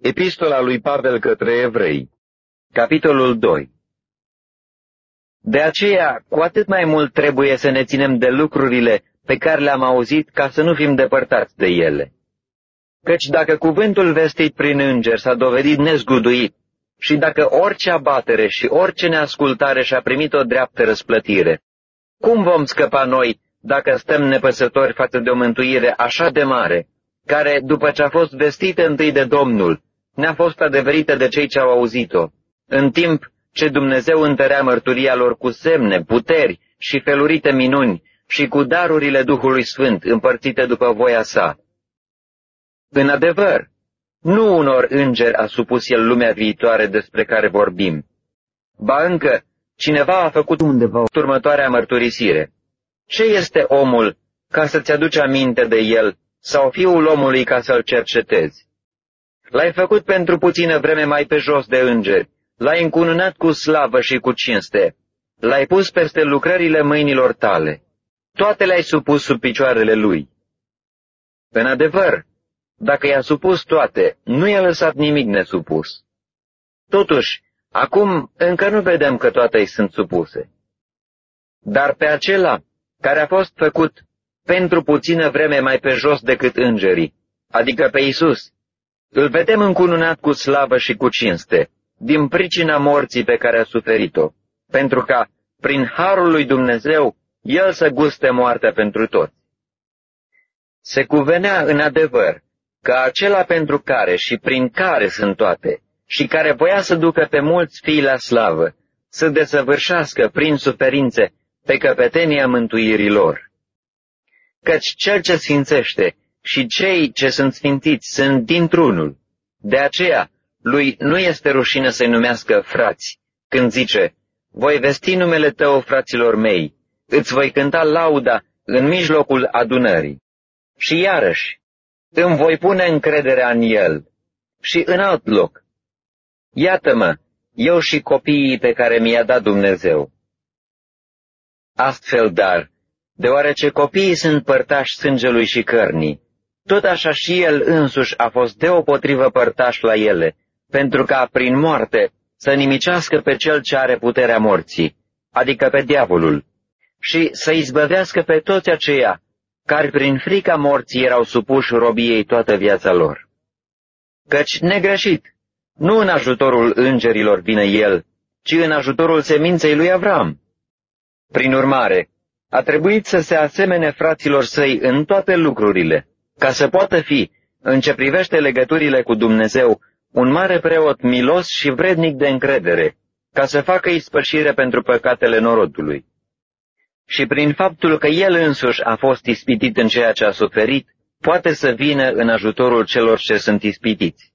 Epistola lui Pavel către evrei Capitolul 2 De aceea, cu atât mai mult trebuie să ne ținem de lucrurile pe care le-am auzit ca să nu fim depărtați de ele. Căci dacă cuvântul vestit prin înger s-a dovedit nezguduit și dacă orice abatere și orice neascultare și-a primit o dreaptă răsplătire, cum vom scăpa noi dacă stăm nepăsători față de o mântuire așa de mare, care, după ce a fost vestită întâi de Domnul, ne-a fost adeverită de cei ce au auzit-o, în timp ce Dumnezeu întărea mărturia lor cu semne, puteri și felurite minuni și cu darurile Duhului Sfânt împărțite după voia sa. În adevăr, nu unor îngeri a supus el lumea viitoare despre care vorbim. Ba încă, cineva a făcut undeva următoarea mărturisire. Ce este omul ca să-ți aduci aminte de el sau fiul omului ca să-l cercetezi? L-ai făcut pentru puțină vreme mai pe jos de îngeri, l-ai încununat cu slavă și cu cinste, l-ai pus peste lucrările mâinilor tale, toate le-ai supus sub picioarele lui. În adevăr, dacă i-a supus toate, nu i-a lăsat nimic nesupus. Totuși, acum încă nu vedem că toate îi sunt supuse. Dar pe acela care a fost făcut pentru puțină vreme mai pe jos decât îngerii, adică pe Isus, îl vedem încununat cu slavă și cu cinste, din pricina morții pe care a suferit-o, pentru ca, prin harul lui Dumnezeu, el să guste moartea pentru toți. Se cuvenea în adevăr că acela pentru care și prin care sunt toate, și care voia să ducă pe mulți fii la slavă, să desăvârșească prin suferințe pe căpetenia mântuirii lor. Căci cel ce sfințește și cei ce sunt sfințiți sunt dintr-unul. De aceea, lui nu este rușine să-i numească frați, când zice, voi vesti numele tău, fraților mei, îți voi cânta lauda în mijlocul adunării. Și iarăși, îmi voi pune încrederea în el și în alt loc. Iată-mă, eu și copiii pe care mi-a dat Dumnezeu. Astfel, dar, deoarece copiii sunt părtași sângelui și cărnii, tot așa și el însuși a fost deopotrivă părtaș la ele, pentru ca prin moarte să nimicească pe cel ce are puterea morții, adică pe diavolul, și să izbăvească pe toți aceia care prin frica morții erau supuși robiei toată viața lor. Căci negreșit, nu în ajutorul îngerilor vine el, ci în ajutorul seminței lui Avram. Prin urmare, a trebuit să se asemene fraților săi în toate lucrurile, ca să poată fi, în ce privește legăturile cu Dumnezeu, un mare preot milos și vrednic de încredere, ca să facă ispășire pentru păcatele norodului. Și prin faptul că el însuși a fost ispitit în ceea ce a suferit, poate să vină în ajutorul celor ce sunt ispitiți.